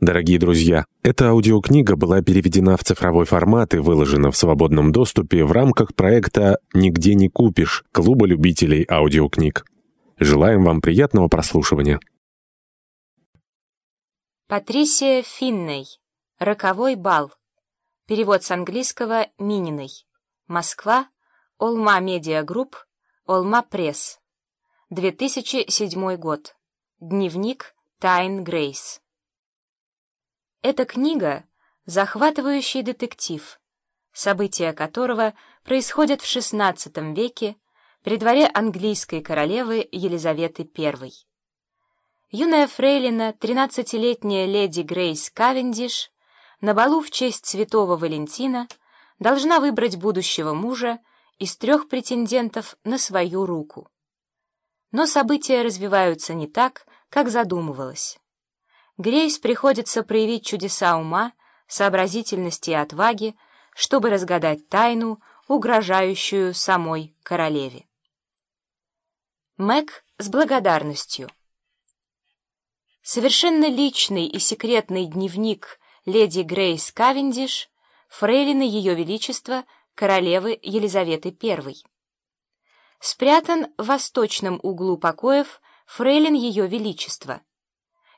Дорогие друзья, эта аудиокнига была переведена в цифровой формат и выложена в свободном доступе в рамках проекта «Нигде не купишь» Клуба любителей аудиокниг. Желаем вам приятного прослушивания. Патрисия Финней. Роковой бал. Перевод с английского Мининой. Москва. Олма Медиа Групп. Олма Пресс. 2007 год. Дневник Тайн Грейс. Эта книга — захватывающий детектив, события которого происходят в XVI веке при дворе английской королевы Елизаветы I. Юная фрейлина, тринадцатилетняя леди Грейс Кавендиш, на балу в честь святого Валентина должна выбрать будущего мужа из трех претендентов на свою руку. Но события развиваются не так, как задумывалось. Грейс приходится проявить чудеса ума, сообразительности и отваги, чтобы разгадать тайну, угрожающую самой королеве. Мэг с благодарностью. Совершенно личный и секретный дневник леди Грейс Кавендиш, фрейлины Ее Величества, королевы Елизаветы I. Спрятан в восточном углу покоев фрейлин Ее Величества —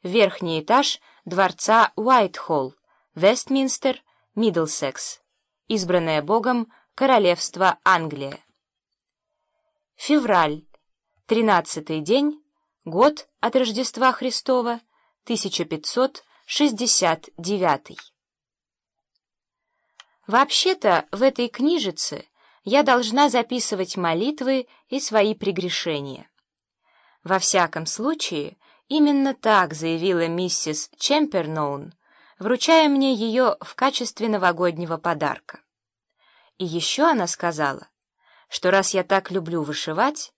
верхний этаж дворца Уайтхолл, Вестминстер, Миддлсекс, избранное Богом Королевство Англия. Февраль, тринадцатый день, год от Рождества Христова, 1569. Вообще-то в этой книжице я должна записывать молитвы и свои прегрешения. Во всяком случае, Именно так заявила миссис Чемперноун, вручая мне ее в качестве новогоднего подарка. И еще она сказала, что раз я так люблю вышивать,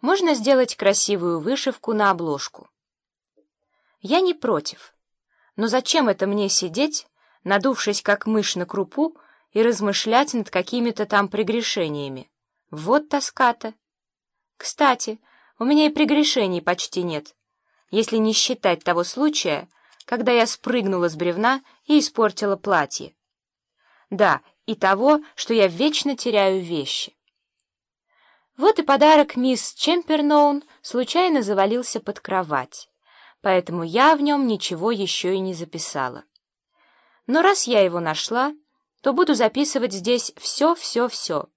можно сделать красивую вышивку на обложку. Я не против, но зачем это мне сидеть, надувшись как мышь на крупу, и размышлять над какими-то там прегрешениями? Вот тоска-то. Кстати, у меня и прегрешений почти нет если не считать того случая, когда я спрыгнула с бревна и испортила платье. Да, и того, что я вечно теряю вещи. Вот и подарок мисс Чемперноун случайно завалился под кровать, поэтому я в нем ничего еще и не записала. Но раз я его нашла, то буду записывать здесь все-все-все.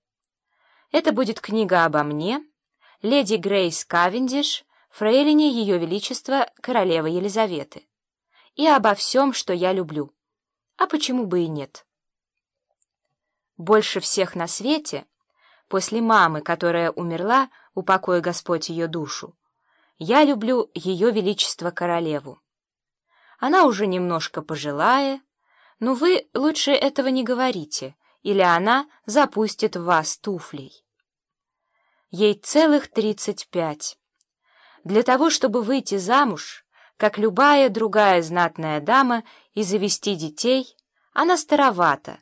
Это будет книга обо мне, леди Грейс Кавендиш, фрейлине Ее Величества королевы Елизаветы, и обо всем, что я люблю. А почему бы и нет? Больше всех на свете, после мамы, которая умерла, упокой Господь ее душу, я люблю Ее Величество королеву. Она уже немножко пожилая, но вы лучше этого не говорите, или она запустит в вас туфлей. Ей целых тридцать пять. Для того, чтобы выйти замуж, как любая другая знатная дама, и завести детей, она старовата.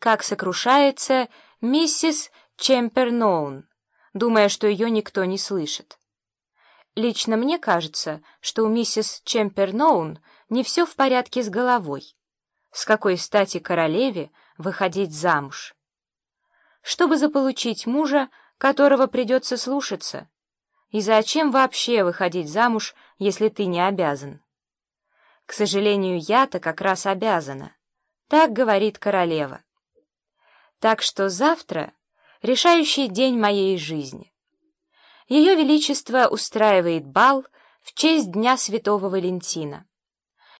Как сокрушается миссис Чемперноун, думая, что ее никто не слышит. Лично мне кажется, что у миссис Чемперноун не все в порядке с головой. С какой стати королеве выходить замуж? Чтобы заполучить мужа, которого придется слушаться — и зачем вообще выходить замуж, если ты не обязан? К сожалению, я-то как раз обязана. Так говорит королева. Так что завтра решающий день моей жизни. Ее Величество устраивает бал в честь Дня Святого Валентина.